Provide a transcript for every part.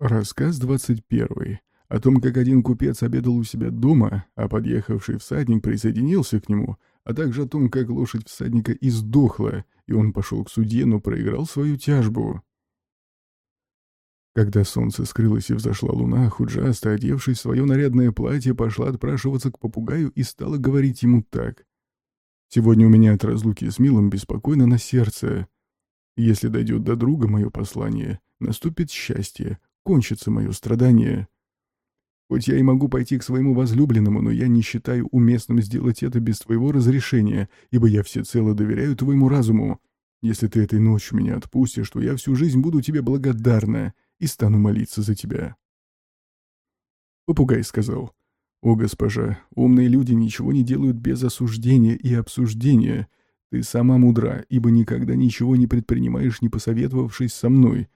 Рассказ 21. О том, как один купец обедал у себя дома, а подъехавший всадник присоединился к нему, а также о том, как лошадь всадника издохла, и он пошел к судье, но проиграл свою тяжбу. Когда солнце скрылось и взошла луна, Худжаста, одевшись в свое нарядное платье, пошла отпрашиваться к попугаю и стала говорить ему так. «Сегодня у меня от разлуки с Милом беспокойно на сердце. Если дойдет до друга мое послание, наступит счастье, кончится мое страдание. Хоть я и могу пойти к своему возлюбленному, но я не считаю уместным сделать это без твоего разрешения, ибо я всецело доверяю твоему разуму. Если ты этой ночью меня отпустишь, то я всю жизнь буду тебе благодарна и стану молиться за тебя». Попугай сказал, «О, госпожа, умные люди ничего не делают без осуждения и обсуждения. Ты сама мудра, ибо никогда ничего не предпринимаешь, не посоветовавшись со мной.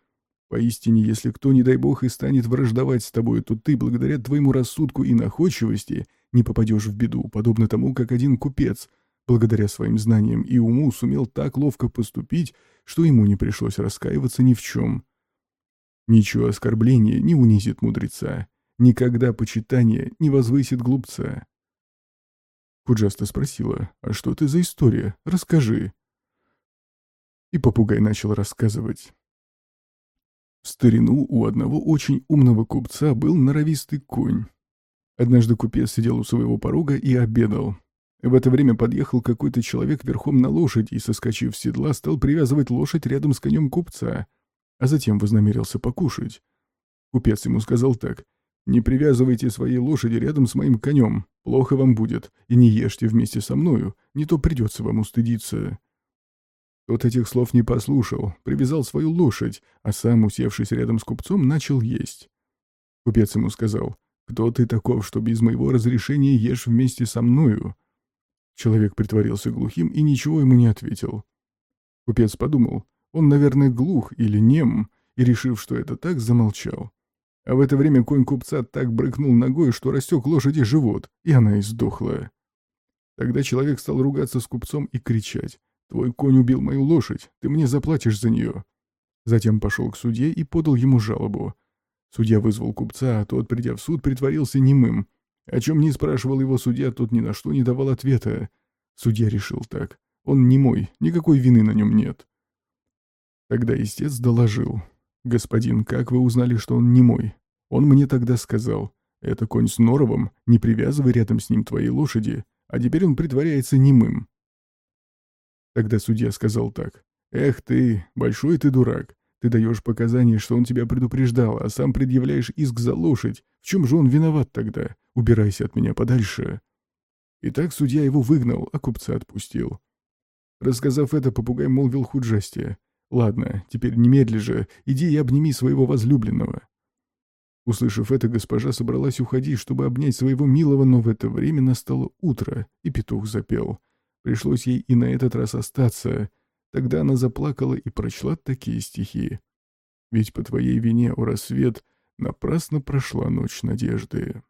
Поистине, если кто, не дай бог, и станет враждовать с тобой, то ты, благодаря твоему рассудку и находчивости, не попадешь в беду, подобно тому, как один купец, благодаря своим знаниям и уму, сумел так ловко поступить, что ему не пришлось раскаиваться ни в чем. Ничего оскорбления не унизит мудреца, никогда почитание не возвысит глупца. Куджаста спросила, «А что это за история? Расскажи». И попугай начал рассказывать. В старину у одного очень умного купца был норовистый конь. Однажды купец сидел у своего порога и обедал. В это время подъехал какой-то человек верхом на лошади и, соскочив с седла, стал привязывать лошадь рядом с конем купца, а затем вознамерился покушать. Купец ему сказал так, «Не привязывайте свои лошади рядом с моим конем, плохо вам будет, и не ешьте вместе со мною, не то придется вам устыдиться». Тот этих слов не послушал, привязал свою лошадь, а сам, усевшись рядом с купцом, начал есть. Купец ему сказал, «Кто ты таков, что без моего разрешения ешь вместе со мною?» Человек притворился глухим и ничего ему не ответил. Купец подумал, он, наверное, глух или нем, и, решив, что это так, замолчал. А в это время конь купца так брыкнул ногой, что растек лошади живот, и она издохла. Тогда человек стал ругаться с купцом и кричать. «Твой конь убил мою лошадь, ты мне заплатишь за нее». Затем пошел к судье и подал ему жалобу. Судья вызвал купца, а тот, придя в суд, притворился немым. О чем не спрашивал его судья, тот ни на что не давал ответа. Судья решил так. Он не мой, никакой вины на нем нет. Тогда истец доложил. «Господин, как вы узнали, что он не мой?» Он мне тогда сказал. «Это конь с норовом, не привязывай рядом с ним твои лошади, а теперь он притворяется немым. Тогда судья сказал так. «Эх ты, большой ты дурак. Ты даешь показания, что он тебя предупреждал, а сам предъявляешь иск за лошадь. В чем же он виноват тогда? Убирайся от меня подальше». И так судья его выгнал, а купца отпустил. Рассказав это, попугай молвил худжасти. «Ладно, теперь немедли же, иди и обними своего возлюбленного». Услышав это, госпожа собралась уходить, чтобы обнять своего милого, но в это время настало утро, и петух запел. Пришлось ей и на этот раз остаться. Тогда она заплакала и прочла такие стихи. «Ведь по твоей вине, о рассвет, напрасно прошла ночь надежды».